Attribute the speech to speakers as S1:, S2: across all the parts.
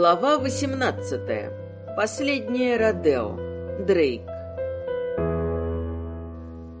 S1: Глава 18. Последнее Родео. Дрейк.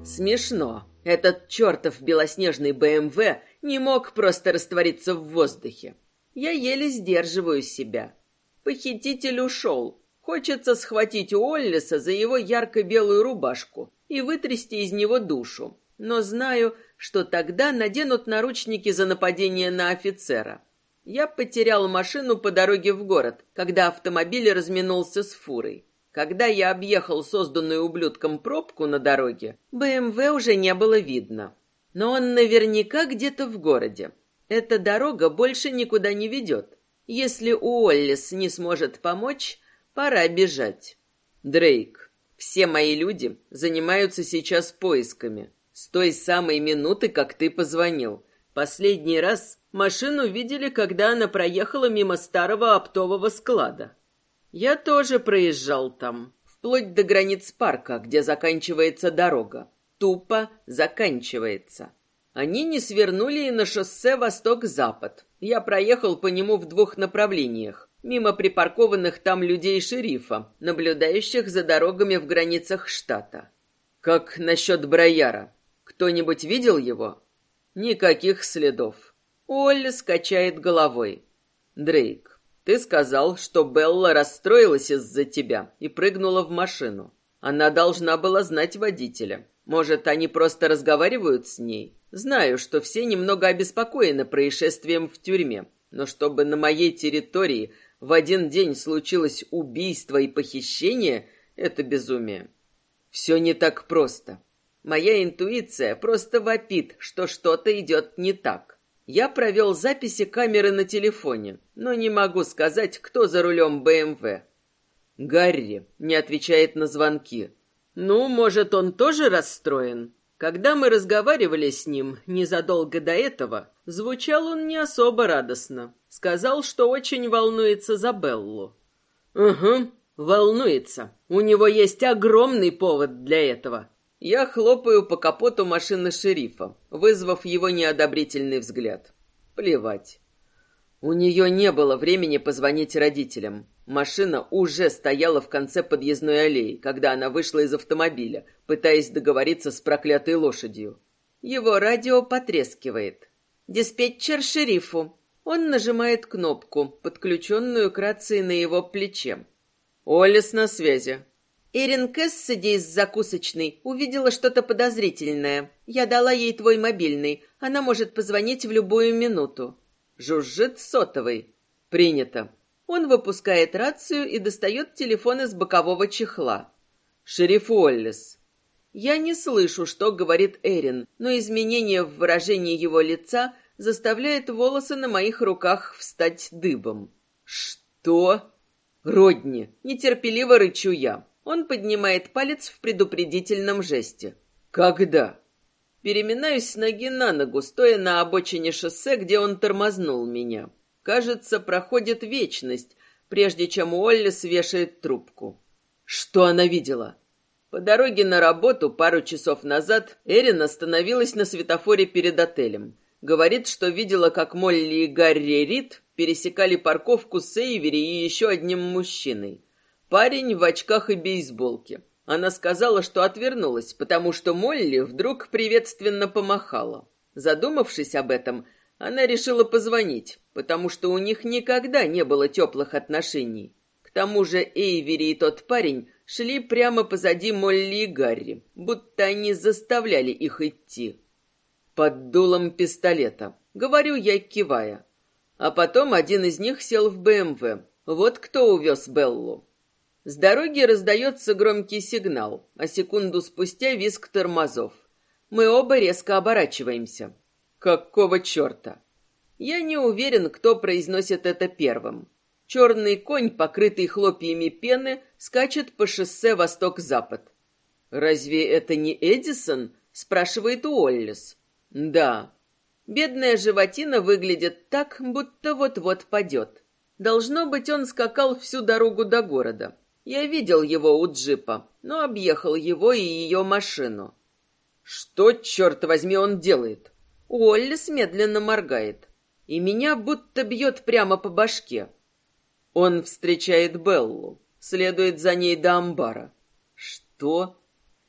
S1: Смешно. Этот чертов белоснежный БМВ не мог просто раствориться в воздухе. Я еле сдерживаю себя. Похититель ушел. Хочется схватить Уоллиса за его ярко-белую рубашку и вытрясти из него душу. Но знаю, что тогда наденут наручники за нападение на офицера. Я потерял машину по дороге в город, когда автомобиль разминулся с фурой. Когда я объехал созданную ублюдком пробку на дороге, БМВ уже не было видно. Но он наверняка где-то в городе. Эта дорога больше никуда не ведет. Если Уоллес не сможет помочь, пора бежать. Дрейк, все мои люди занимаются сейчас поисками. С той самой минуты, как ты позвонил. Последний раз машину видели, когда она проехала мимо старого оптового склада. Я тоже проезжал там, вплоть до границ парка, где заканчивается дорога. Тупо заканчивается. Они не свернули и на шоссе восток-запад. Я проехал по нему в двух направлениях, мимо припаркованных там людей шерифа, наблюдающих за дорогами в границах штата. Как насчет Брояра? Кто-нибудь видел его? Никаких следов. Олли скачает головой. Дрейк, ты сказал, что Белла расстроилась из-за тебя и прыгнула в машину. Она должна была знать водителя. Может, они просто разговаривают с ней? Знаю, что все немного обеспокоены происшествием в тюрьме, но чтобы на моей территории в один день случилось убийство и похищение, это безумие. Все не так просто. Моя интуиция просто вопит, что что-то идет не так. Я провел записи камеры на телефоне, но не могу сказать, кто за рулем БМВ. Гарри не отвечает на звонки. Ну, может, он тоже расстроен? Когда мы разговаривали с ним незадолго до этого, звучал он не особо радостно. Сказал, что очень волнуется за Беллу. Угу, волнуется. У него есть огромный повод для этого. Я хлопаю по капоту машины шерифа, вызвав его неодобрительный взгляд. Плевать. У нее не было времени позвонить родителям. Машина уже стояла в конце подъездной аллеи, когда она вышла из автомобиля, пытаясь договориться с проклятой лошадью. Его радио потрескивает. «Диспетчер шерифу». Он нажимает кнопку, подключенную к рации на его плече. «Олес на связи. Эрин Кэссиди из закусочной увидела что-то подозрительное. Я дала ей твой мобильный. Она может позвонить в любую минуту. Жужжит сотовый. Принято. Он выпускает рацию и достает телефон из бокового чехла. Шериф Уоллес. Я не слышу, что говорит Эрин, но изменение в выражении его лица заставляет волосы на моих руках встать дыбом. Что? Родни, нетерпеливо рычу я. Он поднимает палец в предупредительном жесте. «Когда?» Переминаюсь с ноги на ногу, стоя на обочине шоссе, где он тормознул меня. Кажется, проходит вечность, прежде чем Уолли свешает трубку. Что она видела? По дороге на работу пару часов назад Эрин остановилась на светофоре перед отелем. Говорит, что видела, как Молли и Гарри Рид пересекали парковку с Эйвери и еще одним мужчиной. Парень в очках и бейсболке. Она сказала, что отвернулась, потому что Молли вдруг приветственно помахала. Задумавшись об этом, она решила позвонить, потому что у них никогда не было теплых отношений. К тому же Эйвери и тот парень шли прямо позади Молли и Гарри, будто они заставляли их идти. Под дулом пистолета. Говорю я, кивая. А потом один из них сел в БМВ. Вот кто увез Беллу. С дороги раздается громкий сигнал, а секунду спустя визг тормозов. Мы оба резко оборачиваемся. Какого черта? Я не уверен, кто произносит это первым. Черный конь, покрытый хлопьями пены, скачет по шоссе восток-запад. «Разве это не Эдисон?» — спрашивает Уоллес. «Да». Бедная животина выглядит так, будто вот-вот падет. Должно быть, он скакал всю дорогу до города. Я видел его у джипа, но объехал его и ее машину. Что, черт возьми, он делает? Уоллес медленно моргает, и меня будто бьет прямо по башке. Он встречает Беллу, следует за ней до амбара. Что?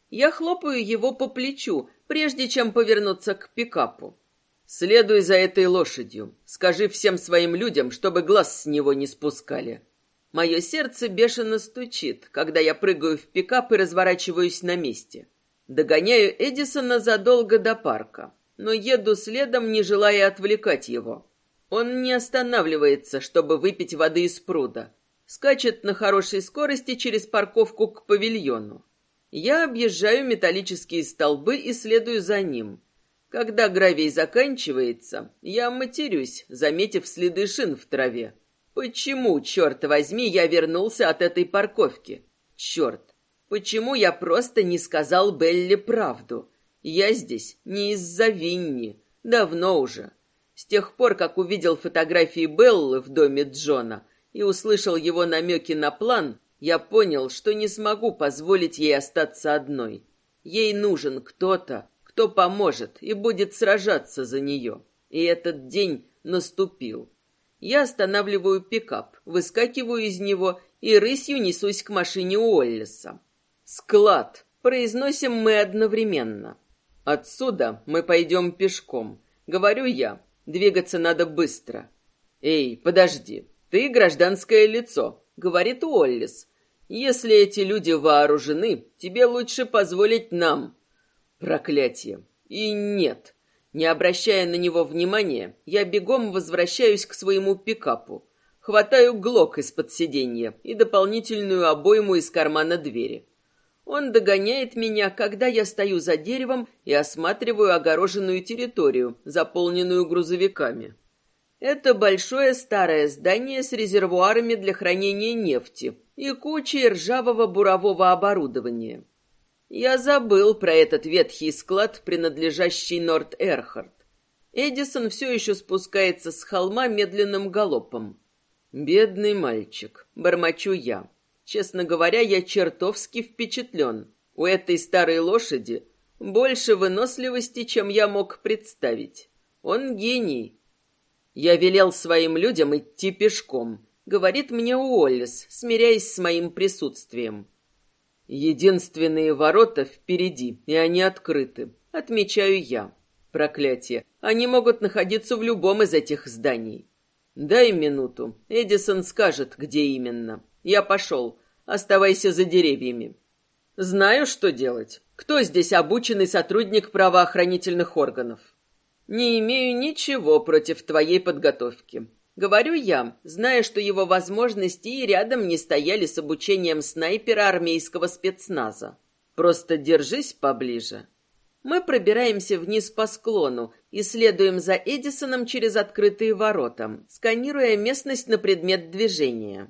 S1: Я хлопаю его по плечу, прежде чем повернуться к пикапу. Следуй за этой лошадью. Скажи всем своим людям, чтобы глаз с него не спускали. Мое сердце бешено стучит, когда я прыгаю в пикап и разворачиваюсь на месте. Догоняю Эдисона задолго до парка, но еду следом, не желая отвлекать его. Он не останавливается, чтобы выпить воды из пруда. Скачет на хорошей скорости через парковку к павильону. Я объезжаю металлические столбы и следую за ним. Когда гравий заканчивается, я матерюсь, заметив следы шин в траве. Почему, черт возьми, я вернулся от этой парковки? Черт, почему я просто не сказал Белли правду? Я здесь не из-за Винни, давно уже. С тех пор, как увидел фотографии Беллы в доме Джона и услышал его намеки на план, я понял, что не смогу позволить ей остаться одной. Ей нужен кто-то, кто поможет и будет сражаться за нее. И этот день наступил. Я останавливаю пикап, выскакиваю из него и рысью несусь к машине Уоллеса. «Склад!» — произносим мы одновременно. «Отсюда мы пойдем пешком», — говорю я, Двигаться надо быстро. Эй, подожди. Ты гражданское лицо, говорит Уоллис. Если эти люди вооружены, тебе лучше позволить нам. Проклятие. И нет. Не обращая на него внимания, я бегом возвращаюсь к своему пикапу. Хватаю глок из-под сиденья и дополнительную обойму из кармана двери. Он догоняет меня, когда я стою за деревом и осматриваю огороженную территорию, заполненную грузовиками. Это большое старое здание с резервуарами для хранения нефти и кучей ржавого бурового оборудования. Я забыл про этот ветхий склад, принадлежащий Норт Эрхард. Эдисон все еще спускается с холма медленным галопом. «Бедный мальчик», — бормочу я. Честно говоря, я чертовски впечатлен. У этой старой лошади больше выносливости, чем я мог представить. Он гений. Я велел своим людям идти пешком, говорит мне Уоллес, смиряясь с моим присутствием. Единственные ворота впереди, и они открыты, отмечаю я. Проклятие. Они могут находиться в любом из этих зданий. Дай минуту. Эдисон скажет, где именно. Я пошел. Оставайся за деревьями. Знаю, что делать. Кто здесь обученный сотрудник правоохранительных органов? Не имею ничего против твоей подготовки. Говорю я, зная, что его возможности и рядом не стояли с обучением снайпера армейского спецназа. Просто держись поближе. Мы пробираемся вниз по склону и следуем за Эдисоном через открытые ворота, сканируя местность на предмет движения.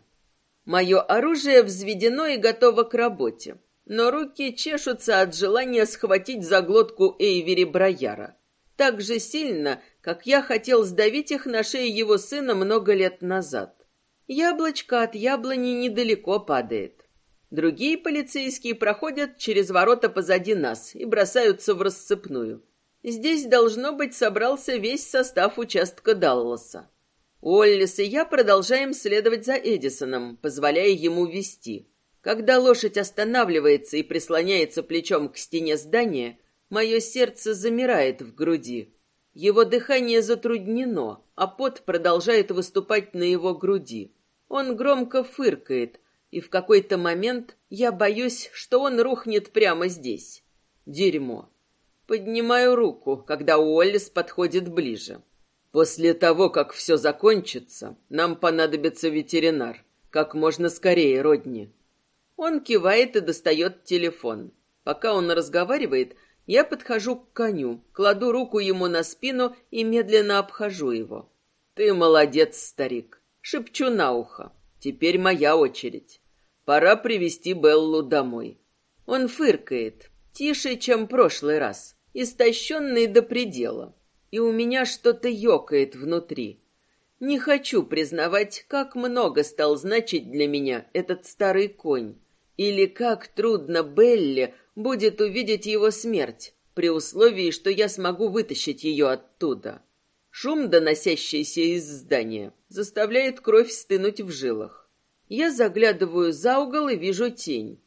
S1: Мое оружие взведено и готово к работе, но руки чешутся от желания схватить за глотку Эйвери Брояра. Так же сильно, как я хотел сдавить их на шее его сына много лет назад. Яблочко от яблони недалеко падает. Другие полицейские проходят через ворота позади нас и бросаются в рассыпную. Здесь, должно быть, собрался весь состав участка Далласа. Оллис и я продолжаем следовать за Эдисоном, позволяя ему вести. Когда лошадь останавливается и прислоняется плечом к стене здания, мое сердце замирает в груди. Его дыхание затруднено, а пот продолжает выступать на его груди. Он громко фыркает, и в какой-то момент я боюсь, что он рухнет прямо здесь. Дерьмо. Поднимаю руку, когда Уоллес подходит ближе. После того, как все закончится, нам понадобится ветеринар. Как можно скорее, Родни. Он кивает и достает телефон. Пока он разговаривает, я подхожу к коню, кладу руку ему на спину и медленно обхожу его. Ты молодец, старик. Шепчу на ухо. Теперь моя очередь. Пора привести Беллу домой. Он фыркает, тише, чем прошлый раз, истощенный до предела и у меня что-то ёкает внутри. Не хочу признавать, как много стал значить для меня этот старый конь, или как трудно Белле будет увидеть его смерть, при условии, что я смогу вытащить ее оттуда. Шум, доносящийся из здания, заставляет кровь стынуть в жилах. Я заглядываю за угол и вижу тень.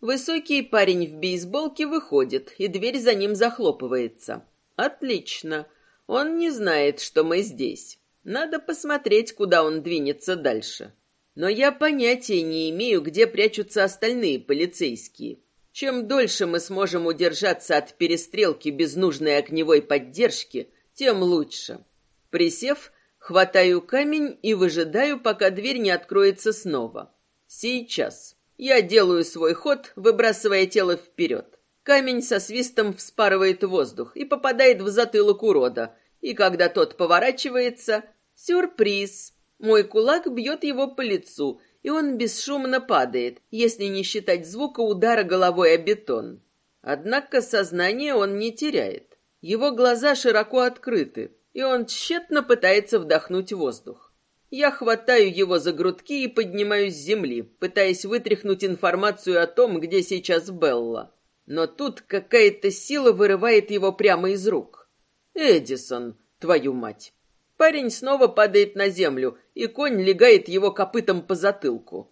S1: Высокий парень в бейсболке выходит, и дверь за ним захлопывается. Отлично. Он не знает, что мы здесь. Надо посмотреть, куда он двинется дальше. Но я понятия не имею, где прячутся остальные полицейские. Чем дольше мы сможем удержаться от перестрелки без нужной огневой поддержки, тем лучше. Присев, хватаю камень и выжидаю, пока дверь не откроется снова. Сейчас. Я делаю свой ход, выбрасывая тело вперед. Камень со свистом вспарывает воздух и попадает в затылок урода. И когда тот поворачивается, сюрприз. Мой кулак бьет его по лицу, и он бесшумно падает, если не считать звука удара головой о бетон. Однако сознание он не теряет. Его глаза широко открыты, и он тщетно пытается вдохнуть воздух. Я хватаю его за грудки и поднимаюсь с земли, пытаясь вытряхнуть информацию о том, где сейчас Белла. Но тут какая-то сила вырывает его прямо из рук. «Эдисон, твою мать!» Парень снова падает на землю, и конь легает его копытом по затылку.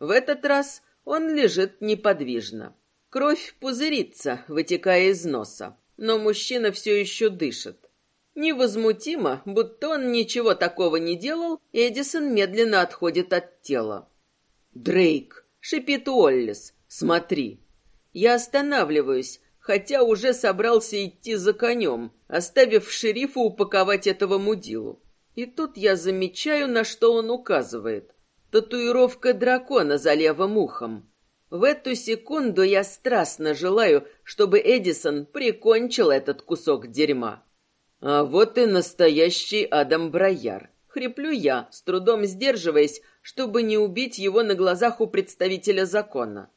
S1: В этот раз он лежит неподвижно. Кровь пузырится, вытекая из носа, но мужчина все еще дышит. Невозмутимо, будто он ничего такого не делал, Эдисон медленно отходит от тела. «Дрейк!» — шипит Уоллес. «Смотри!» Я останавливаюсь, хотя уже собрался идти за конем, оставив шерифу упаковать этого мудилу. И тут я замечаю, на что он указывает. Татуировка дракона за левым ухом. В эту секунду я страстно желаю, чтобы Эдисон прикончил этот кусок дерьма. А вот и настоящий Адам Брояр. Хриплю я, с трудом сдерживаясь, чтобы не убить его на глазах у представителя закона.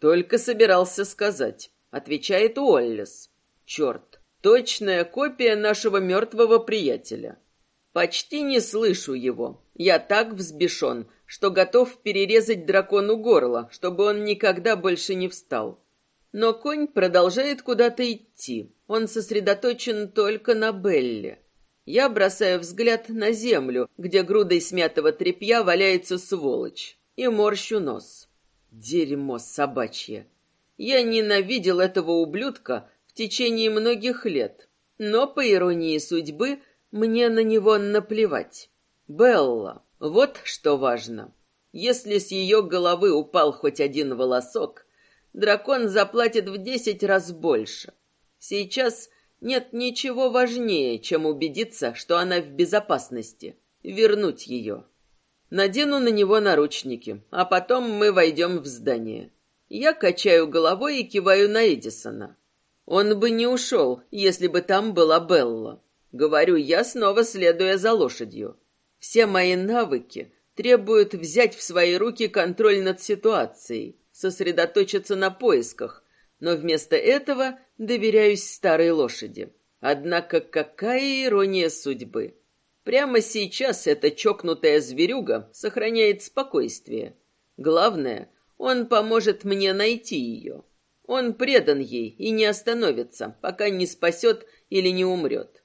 S1: Только собирался сказать отвечает Уоллес. Черт, точная копия нашего мертвого приятеля. Почти не слышу его. Я так взбешен, что готов перерезать дракону горло, чтобы он никогда больше не встал. Но конь продолжает куда-то идти. Он сосредоточен только на Белле. Я бросаю взгляд на землю, где грудой смятого тряпья валяется сволочь, и морщу нос. Дерьмо собачье. Я ненавидел этого ублюдка в течение многих лет, но, по иронии судьбы, мне на него наплевать. Белла, вот что важно. Если с ее головы упал хоть один волосок, дракон заплатит в десять раз больше. Сейчас нет ничего важнее, чем убедиться, что она в безопасности, вернуть ее. Надену на него наручники, а потом мы войдем в здание. Я качаю головой и киваю на Эдисона. Он бы не ушел, если бы там была Белла. Говорю я, снова следуя за лошадью. Все мои навыки требуют взять в свои руки контроль над ситуацией, сосредоточиться на поисках, но вместо этого доверяюсь старой лошади. Однако какая ирония судьбы. Прямо сейчас эта чокнутая зверюга сохраняет спокойствие. Главное, он поможет мне найти ее. Он предан ей и не остановится, пока не спасет или не умрет.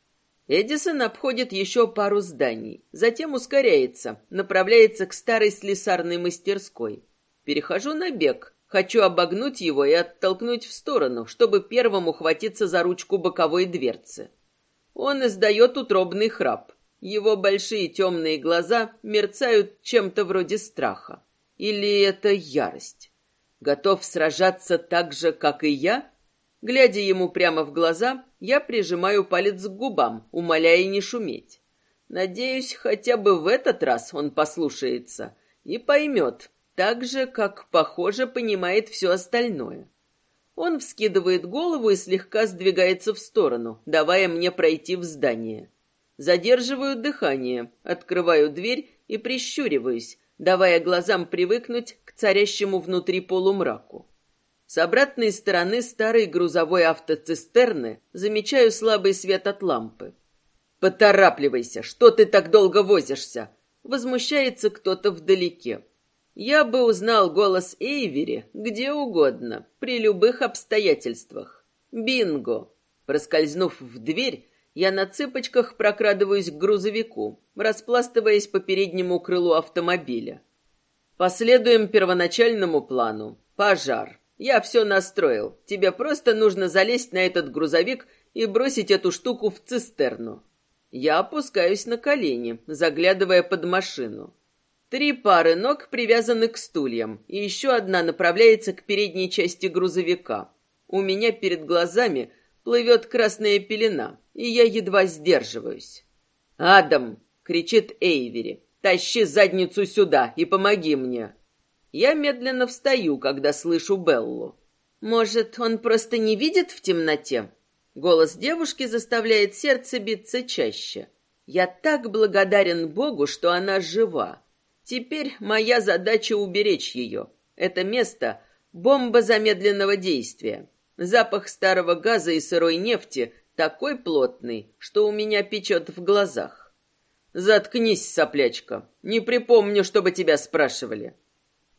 S1: Эдисон обходит еще пару зданий, затем ускоряется, направляется к старой слесарной мастерской. Перехожу на бег, хочу обогнуть его и оттолкнуть в сторону, чтобы первым ухватиться за ручку боковой дверцы. Он издает утробный храп. Его большие темные глаза мерцают чем-то вроде страха. Или это ярость? Готов сражаться так же, как и я? Глядя ему прямо в глаза, я прижимаю палец к губам, умоляя не шуметь. Надеюсь, хотя бы в этот раз он послушается и поймет, так же, как, похоже, понимает все остальное. Он вскидывает голову и слегка сдвигается в сторону, давая мне пройти в здание. Задерживаю дыхание, открываю дверь и прищуриваюсь, давая глазам привыкнуть к царящему внутри полумраку. С обратной стороны старой грузовой автоцистерны замечаю слабый свет от лампы. «Поторапливайся! Что ты так долго возишься?» Возмущается кто-то вдалеке. Я бы узнал голос Эйвери где угодно, при любых обстоятельствах. Бинго! Проскользнув в дверь, я на цыпочках прокрадываюсь к грузовику, распластываясь по переднему крылу автомобиля. Последуем первоначальному плану. Пожар. Я все настроил. Тебе просто нужно залезть на этот грузовик и бросить эту штуку в цистерну. Я опускаюсь на колени, заглядывая под машину. Три пары ног привязаны к стульям, и еще одна направляется к передней части грузовика. У меня перед глазами плывет красная пелена, и я едва сдерживаюсь. «Адам!» — кричит Эйвери. «Тащи задницу сюда и помоги мне!» Я медленно встаю, когда слышу Беллу. «Может, он просто не видит в темноте?» Голос девушки заставляет сердце биться чаще. Я так благодарен Богу, что она жива. Теперь моя задача уберечь ее. Это место — бомба замедленного действия. Запах старого газа и сырой нефти такой плотный, что у меня печет в глазах. «Заткнись, соплячка. Не припомню, чтобы тебя спрашивали».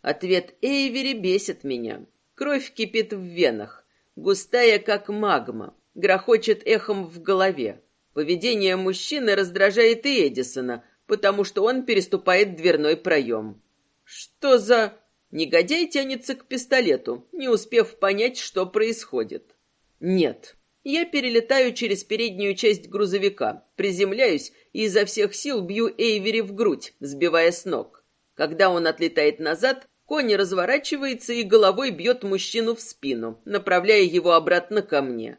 S1: Ответ Эйвери бесит меня. Кровь кипит в венах, густая, как магма, грохочет эхом в голове. Поведение мужчины раздражает и Эдисона, потому что он переступает дверной проем. Что за... Негодяй тянется к пистолету, не успев понять, что происходит. Нет. Я перелетаю через переднюю часть грузовика, приземляюсь и изо всех сил бью Эйвери в грудь, сбивая с ног. Когда он отлетает назад, Конь разворачивается и головой бьет мужчину в спину, направляя его обратно ко мне.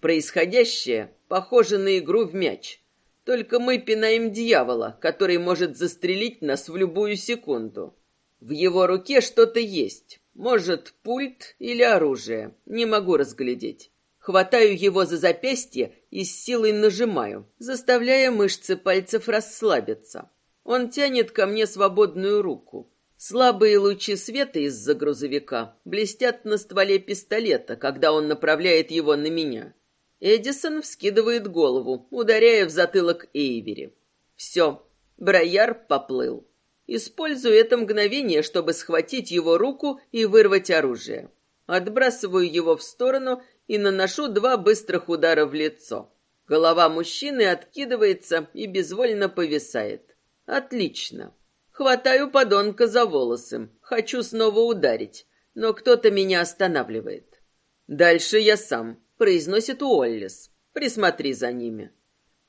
S1: Происходящее похоже на игру в мяч. Только мы пинаем дьявола, который может застрелить нас в любую секунду. В его руке что-то есть. Может, пульт или оружие. Не могу разглядеть. Хватаю его за запястье и с силой нажимаю, заставляя мышцы пальцев расслабиться. Он тянет ко мне свободную руку. Слабые лучи света из-за грузовика блестят на стволе пистолета, когда он направляет его на меня. Эдисон вскидывает голову, ударяя в затылок Эйвери. Все, Брояр поплыл. Использую это мгновение, чтобы схватить его руку и вырвать оружие. Отбрасываю его в сторону и наношу два быстрых удара в лицо. Голова мужчины откидывается и безвольно повисает. Отлично. Хватаю подонка за волосы. Хочу снова ударить, но кто-то меня останавливает. Дальше я сам, произносит Уоллес. Присмотри за ними.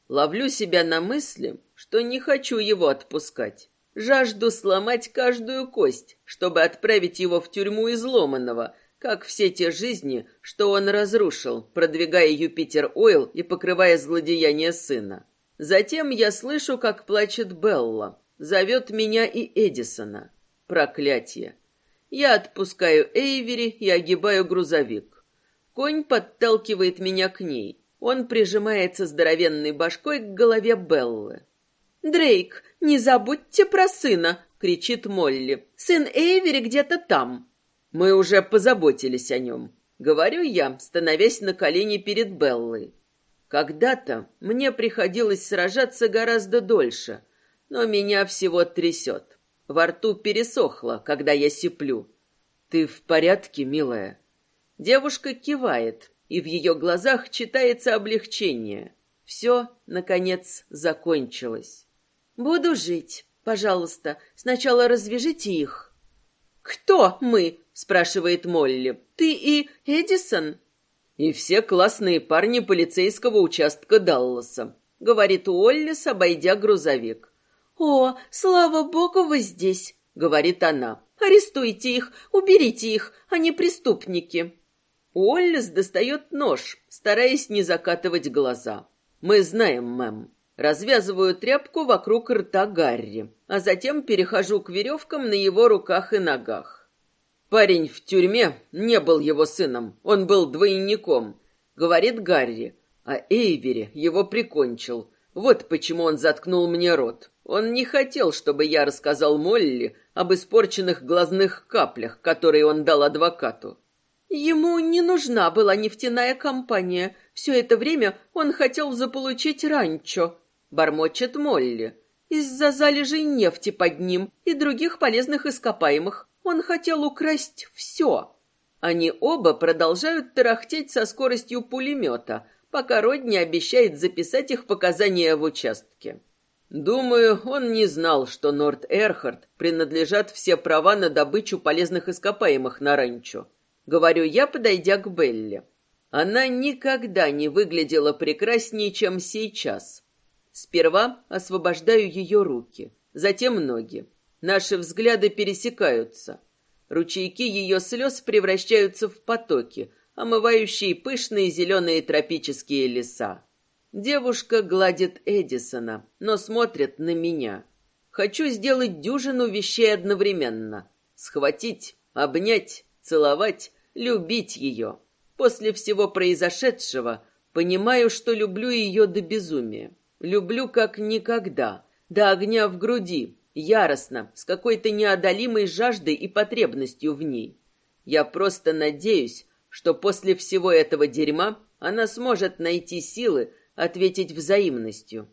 S1: Ловлю себя на мысли, что не хочу его отпускать. Жажду сломать каждую кость, чтобы отправить его в тюрьму изломанного, как все те жизни, что он разрушил, продвигая Юпитер Ойл и покрывая злодеяния сына. Затем я слышу, как плачет Белла. Зовет меня и Эдисона. Проклятие. Я отпускаю Эйвери и огибаю грузовик. Конь подталкивает меня к ней. Он прижимается здоровенной башкой к голове Беллы. «Дрейк, не забудьте про сына!» — кричит Молли. «Сын Эйвери где-то там!» «Мы уже позаботились о нем», — говорю я, становясь на колени перед Беллой. «Когда-то мне приходилось сражаться гораздо дольше, но меня всего трясет. Во рту пересохло, когда я сиплю. «Ты в порядке, милая?» Девушка кивает, и в ее глазах читается облегчение. Все, наконец, закончилось. «Буду жить. Пожалуйста, сначала развяжите их». «Кто мы?» — спрашивает Молли. «Ты и Эдисон?» «И все классные парни полицейского участка Далласа», — говорит Уоллес, обойдя грузовик. «О, слава богу, вы здесь!» — говорит она. «Арестуйте их, уберите их, они преступники!» Уоллес достает нож, стараясь не закатывать глаза. «Мы знаем, мэм». Развязываю тряпку вокруг рта Гарри, а затем перехожу к веревкам на его руках и ногах. «Парень в тюрьме не был его сыном, он был двойником», — говорит Гарри, а Эйвери его прикончил. Вот почему он заткнул мне рот. Он не хотел, чтобы я рассказал Молли об испорченных глазных каплях, которые он дал адвокату. Ему не нужна была нефтяная компания. Все это время он хотел заполучить ранчо, бормочет Молли. Из-за залежей нефти под ним и других полезных ископаемых он хотел украсть все. Они оба продолжают тарахтеть со скоростью пулемета, пока Родни обещает записать их показания в участке. Думаю, он не знал, что Норт Эрхард принадлежат все права на добычу полезных ископаемых на ранчо. Говорю я, подойдя к Белле. Она никогда не выглядела прекраснее, чем сейчас. Сперва освобождаю ее руки, затем ноги. Наши взгляды пересекаются. Ручейки ее слез превращаются в потоки, омывающие пышные зеленые тропические леса. Девушка гладит Эдисона, но смотрит на меня. Хочу сделать дюжину вещей одновременно. Схватить, обнять, целовать, любить ее. После всего произошедшего понимаю, что люблю ее до безумия. Люблю как никогда, до огня в груди, яростно, с какой-то неодолимой жаждой и потребностью в ней. Я просто надеюсь, что после всего этого дерьма она сможет найти силы, ответить взаимностью.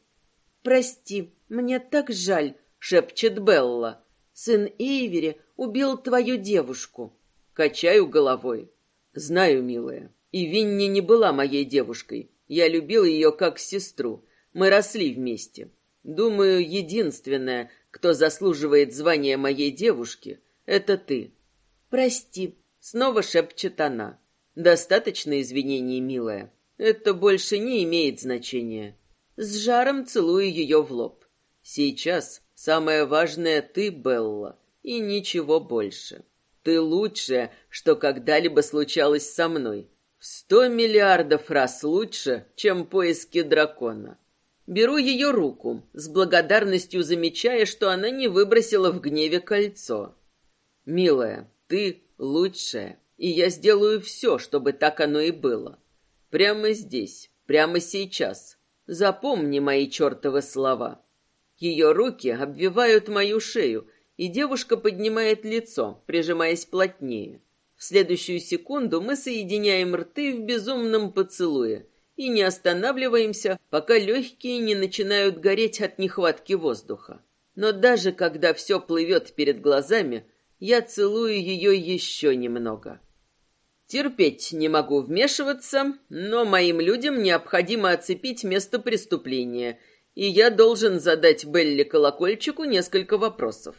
S1: «Прости, мне так жаль», — шепчет Белла. «Сын Эйвери убил твою девушку». Качаю головой. «Знаю, милая, и Винни не была моей девушкой. Я любил ее как сестру. Мы росли вместе. Думаю, единственное, кто заслуживает звания моей девушки, это ты». «Прости», — снова шепчет она. «Достаточно извинений, милая. Это больше не имеет значения. С жаром целую ее в лоб. Сейчас самое важное ты, Белла, и ничего больше. Ты лучшее, что когда-либо случалось со мной. В сто миллиардов раз лучше, чем поиски дракона. Беру ее руку, с благодарностью замечая, что она не выбросила в гневе кольцо. «Милая, ты лучшая, и я сделаю все, чтобы так оно и было. Прямо здесь, прямо сейчас. Запомни мои чертовы слова. Ее руки обвивают мою шею, и девушка поднимает лицо, прижимаясь плотнее. В следующую секунду мы соединяем рты в безумном поцелуе и не останавливаемся, пока легкие не начинают гореть от нехватки воздуха. Но даже когда все плывет перед глазами, я целую ее еще немного. Терпеть не могу вмешиваться, но моим людям необходимо оцепить место преступления, и я должен задать Белли Колокольчику несколько вопросов.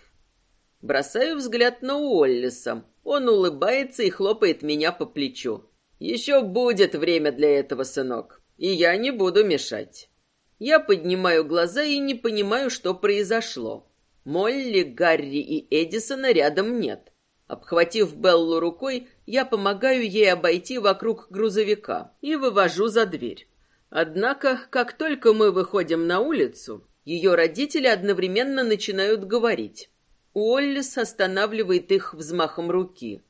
S1: Бросаю взгляд на Уоллиса. Он улыбается и хлопает меня по плечу. Еще будет время для этого, сынок, и я не буду мешать. Я поднимаю глаза и не понимаю, что произошло. Молли, Гарри и Эдисона рядом нет. Обхватив Беллу рукой, я помогаю ей обойти вокруг грузовика и вывожу за дверь. Однако, как только мы выходим на улицу, ее родители одновременно начинают говорить. Уоллес останавливает их взмахом руки.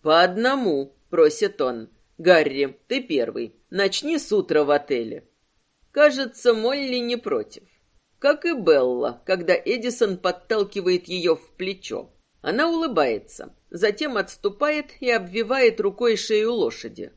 S1: «По одному», — просит он. «Гарри, ты первый. Начни с утра в отеле». Кажется, Молли не против. Как и Белла, когда Эдисон подталкивает ее в плечо. Она улыбается, затем отступает и обвивает рукой шею лошади.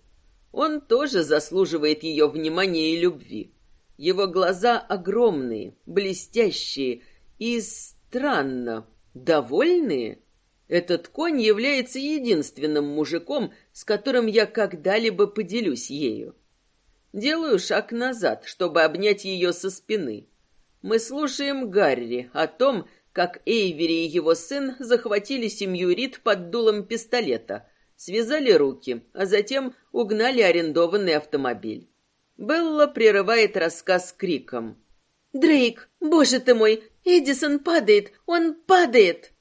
S1: Он тоже заслуживает ее внимания и любви. Его глаза огромные, блестящие и странно довольные. Этот конь является единственным мужиком, с которым я когда-либо поделюсь ею. Делаю шаг назад, чтобы обнять ее со спины. Мы слушаем Гарри о том, как Эйвери и его сын захватили семью Рид под дулом пистолета, связали руки, а затем угнали арендованный автомобиль. Белла прерывает рассказ криком. «Дрейк, боже ты мой, Эдисон падает, он падает!»